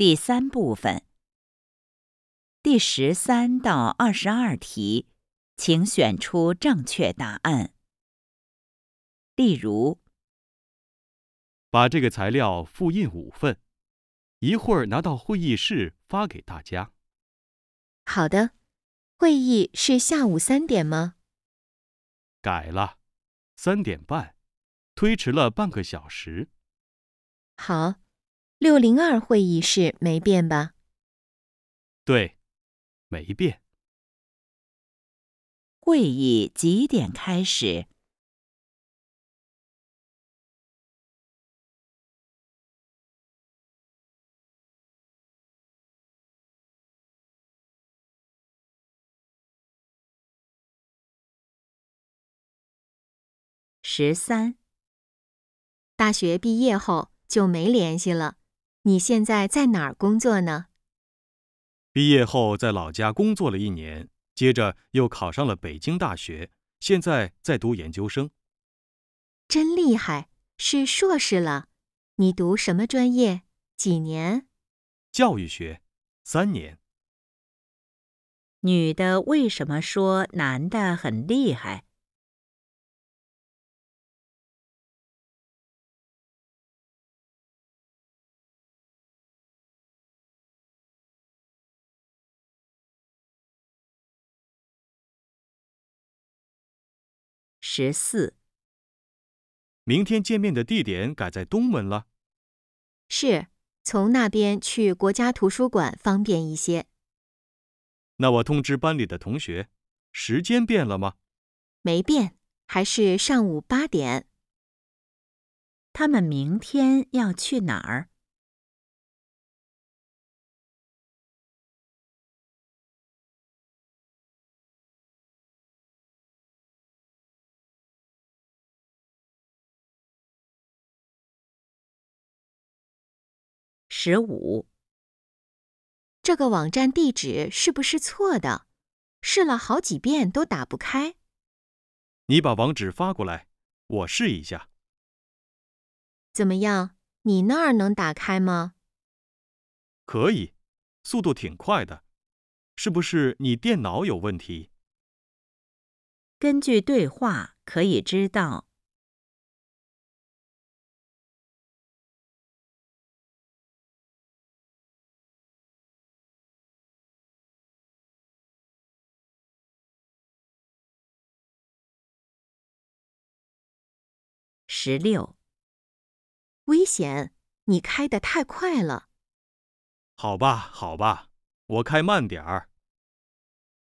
第三部分，第十三到二十二题，请选出正确答案。例如，把这个材料复印五份，一会儿拿到会议室发给大家。好的，会议是下午三点吗？改了，三点半，推迟了半个小时。好，六零二会议室没变吧？对，没变。会议几点开始？十三，大学毕业后就没联系了。你现在在哪儿工作呢？毕业后在老家工作了一年，接着又考上了北京大学，现在在读研究生。真厉害，是硕士了。你读什么专业？几年？教育学，三年。女的为什么说男的很厉害？十四，明天见面的地点改在东门了。是，从那边去国家图书馆方便一些。那我通知班里的同学，时间变了吗？没变，还是上午八点。他们明天要去哪儿？十五，这个网站地址是不是错的？试了好几遍都打不开。你把网址发过来，我试一下。怎么样？你那儿能打开吗？可以，速度挺快的。是不是你电脑有问题？根据对话可以知道。十六，危险！你开得太快了。好吧，好吧，我开慢点儿。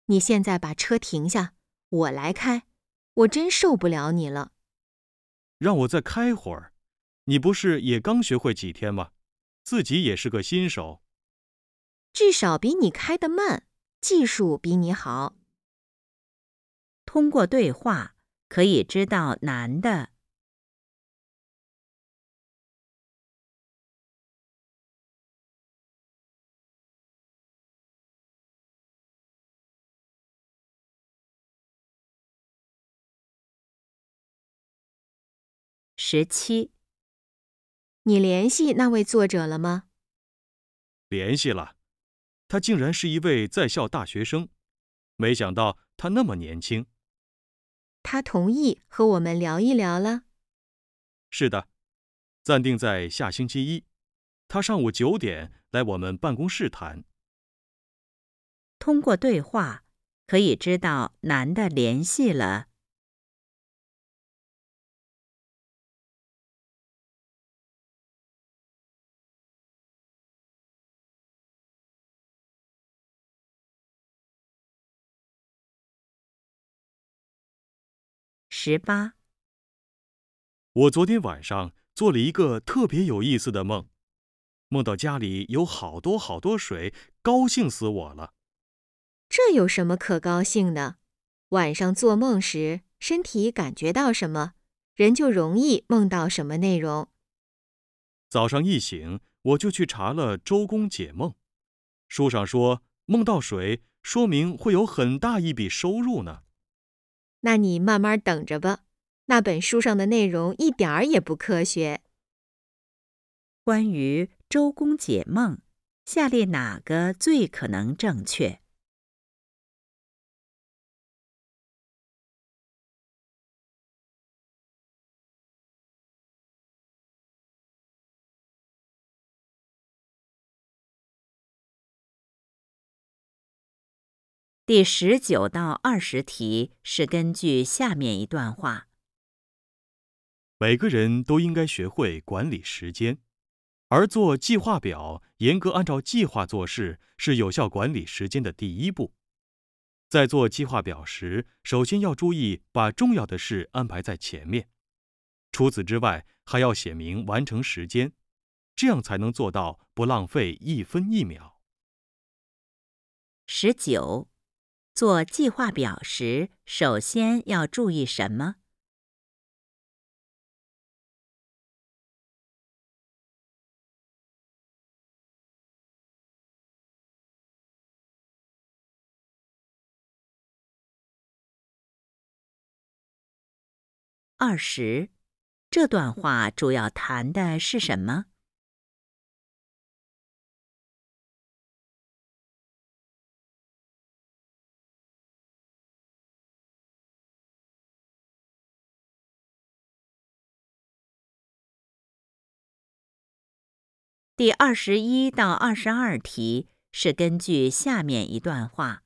你现在把车停下，我来开。我真受不了你了。让我再开会儿。你不是也刚学会几天吗？自己也是个新手。至少比你开得慢，技术比你好。通过对话可以知道男的。十七，你联系那位作者了吗？联系了，他竟然是一位在校大学生，没想到他那么年轻。他同意和我们聊一聊了。是的，暂定在下星期一，他上午九点来我们办公室谈。通过对话可以知道男的联系了。十八，我昨天晚上做了一个特别有意思的梦，梦到家里有好多好多水，高兴死我了。这有什么可高兴的？晚上做梦时，身体感觉到什么，人就容易梦到什么内容。早上一醒，我就去查了《周公解梦》，书上说梦到水，说明会有很大一笔收入呢。那你慢慢等着吧，那本书上的内容一点儿也不科学。关于周公解梦，下列哪个最可能正确？第十九到二十题是根据下面一段话：每个人都应该学会管理时间，而做计划表、严格按照计划做事是有效管理时间的第一步。在做计划表时，首先要注意把重要的事安排在前面。除此之外，还要写明完成时间，这样才能做到不浪费一分一秒。十九。做计划表时，首先要注意什么？二十，这段话主要谈的是什么？第二十一到二十二题是根据下面一段话：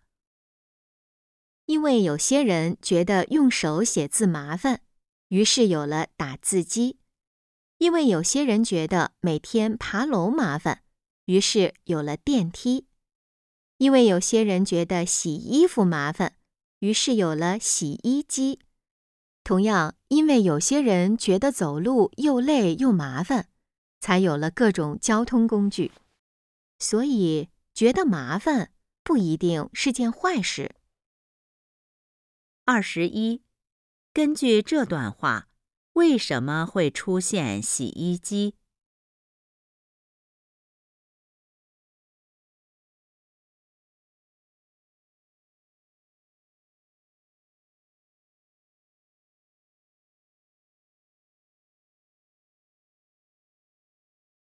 因为有些人觉得用手写字麻烦，于是有了打字机；因为有些人觉得每天爬楼麻烦，于是有了电梯；因为有些人觉得洗衣服麻烦，于是有了洗衣机。同样，因为有些人觉得走路又累又麻烦。才有了各种交通工具，所以觉得麻烦不一定是件坏事。二十一，根据这段话，为什么会出现洗衣机？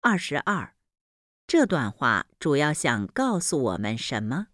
二十二，这段话主要想告诉我们什么？